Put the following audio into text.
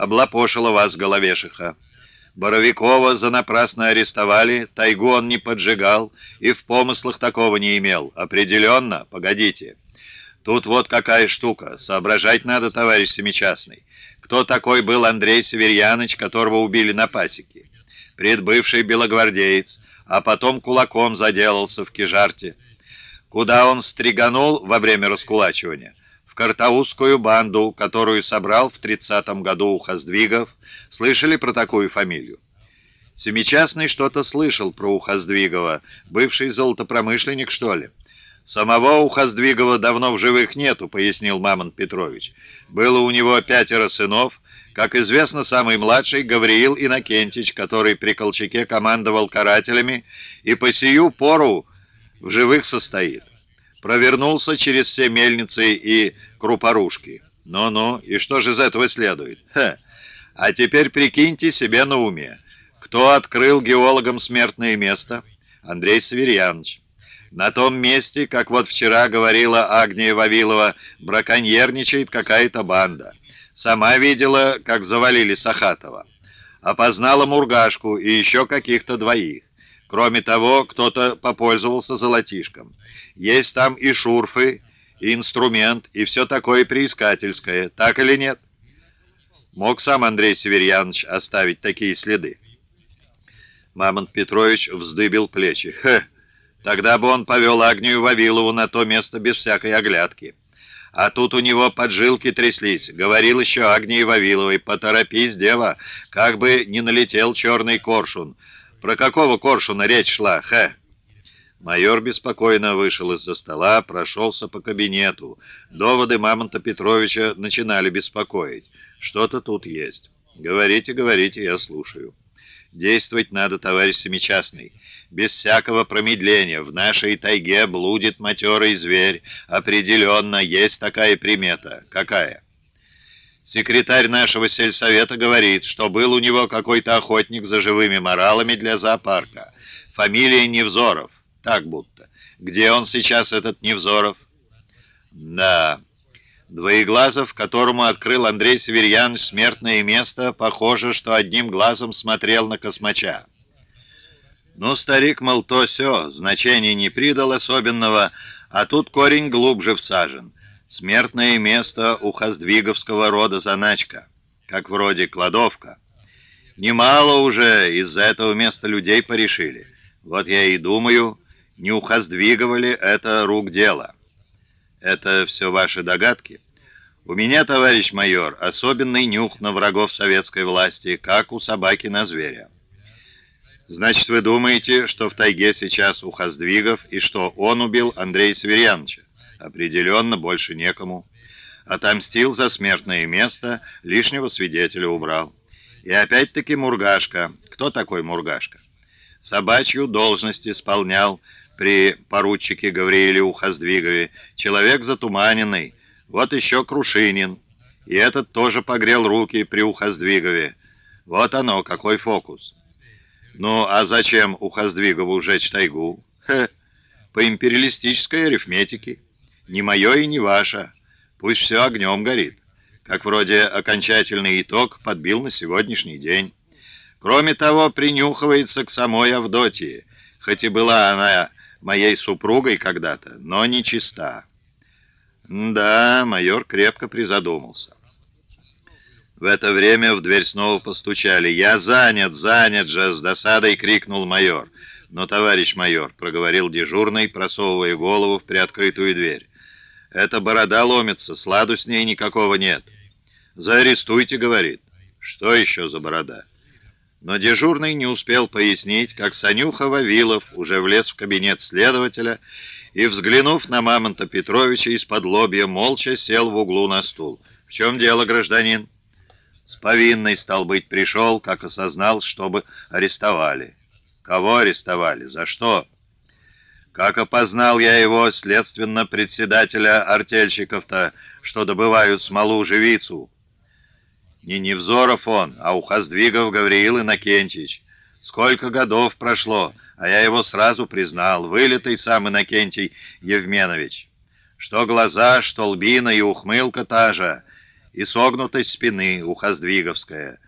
облапошила вас, головешиха. Боровикова за напрасно арестовали, тайгу он не поджигал и в помыслах такого не имел. Определенно, погодите. Тут вот какая штука. Соображать надо, товарищ Семичастный. Кто такой был Андрей Северьяныч, которого убили на пасеке? Предбывший белогвардеец, а потом кулаком заделался в Кижарте. Куда он стриганул во время раскулачивания? Картаузскую банду, которую собрал в тридцатом году у Хоздвигов. Слышали про такую фамилию? Семичастный что-то слышал про Ухоздвигова, бывший золотопромышленник, что ли? «Самого Ухоздвигова давно в живых нету», — пояснил Мамонт Петрович. «Было у него пятеро сынов, как известно, самый младший Гавриил Иннокентич, который при Колчаке командовал карателями и по сию пору в живых состоит. Провернулся через все мельницы и крупорушки. Ну-ну, и что же из этого следует? Ха! А теперь прикиньте себе на уме. Кто открыл геологам смертное место? Андрей Саверьянович. На том месте, как вот вчера говорила Агния Вавилова, браконьерничает какая-то банда. Сама видела, как завалили Сахатова. Опознала Мургашку и еще каких-то двоих. Кроме того, кто-то попользовался золотишком. Есть там и шурфы, и инструмент, и все такое приискательское. Так или нет? Мог сам Андрей Северьянович оставить такие следы? Мамонт Петрович вздыбил плечи. Хе! Тогда бы он повел Агнию Вавилову на то место без всякой оглядки. А тут у него поджилки тряслись. Говорил еще Агнии Вавиловой, поторопись, дева, как бы не налетел черный коршун. Про какого коршуна речь шла, хэ? Майор беспокойно вышел из-за стола, прошелся по кабинету. Доводы Мамонта Петровича начинали беспокоить. Что-то тут есть. Говорите, говорите, я слушаю. Действовать надо, товарищ Семичастный без всякого промедления. В нашей тайге блудит матерый зверь. Определенно есть такая примета. Какая? Секретарь нашего сельсовета говорит, что был у него какой-то охотник за живыми моралами для зоопарка. Фамилия Невзоров. Так будто. Где он сейчас, этот Невзоров? Да... Двоеглазов, которому открыл Андрей Северьян смертное место, похоже, что одним глазом смотрел на космача. Ну, старик, мол, то все, значения не придал особенного, а тут корень глубже всажен. Смертное место у хоздвиговского рода заначка, как вроде кладовка. Немало уже из-за этого места людей порешили. Вот я и думаю, не у Хоздвигова ли это рук дело. Это все ваши догадки? У меня, товарищ майор, особенный нюх на врагов советской власти, как у собаки на зверя. Значит, вы думаете, что в тайге сейчас у Хоздвигов и что он убил Андрея Северьяновича? Определенно, больше некому. Отомстил за смертное место, лишнего свидетеля убрал. И опять-таки Мургашка. Кто такой Мургашка? Собачью должность исполнял при поручике Гаврииле Ухоздвигове. Человек затуманенный. Вот еще Крушинин. И этот тоже погрел руки при Ухоздвигове. Вот оно, какой фокус. Ну, а зачем у Хоздвигова ужечь тайгу? Хе, по империалистической арифметике. Не мое и не ваше. Пусть все огнем горит. Как вроде окончательный итог подбил на сегодняшний день. Кроме того, принюхивается к самой Авдотье, хоть и была она моей супругой когда-то, но не чиста. Да, майор крепко призадумался. В это время в дверь снова постучали. «Я занят, занят же!» — с досадой крикнул майор. «Но, товарищ майор», — проговорил дежурный, просовывая голову в приоткрытую дверь. «Эта борода ломится, сладу с ней никакого нет». «Заарестуйте», — говорит. «Что еще за борода?» Но дежурный не успел пояснить, как Санюха Вавилов уже влез в кабинет следователя и, взглянув на Мамонта Петровича из-под лобья, молча сел в углу на стул. «В чем дело, гражданин?» С повинной, стал быть, пришел, как осознал, чтобы арестовали. Кого арестовали? За что? Как опознал я его, следственно, председателя артельщиков-то, что добывают смолу-живицу. Не Невзоров он, а Ухоздвигов Гавриил Иннокентьевич. Сколько годов прошло, а я его сразу признал, вылитый сам Иннокентий Евменович. Что глаза, что лбина и ухмылка та же — и согнутость спины у Хоздвиговская.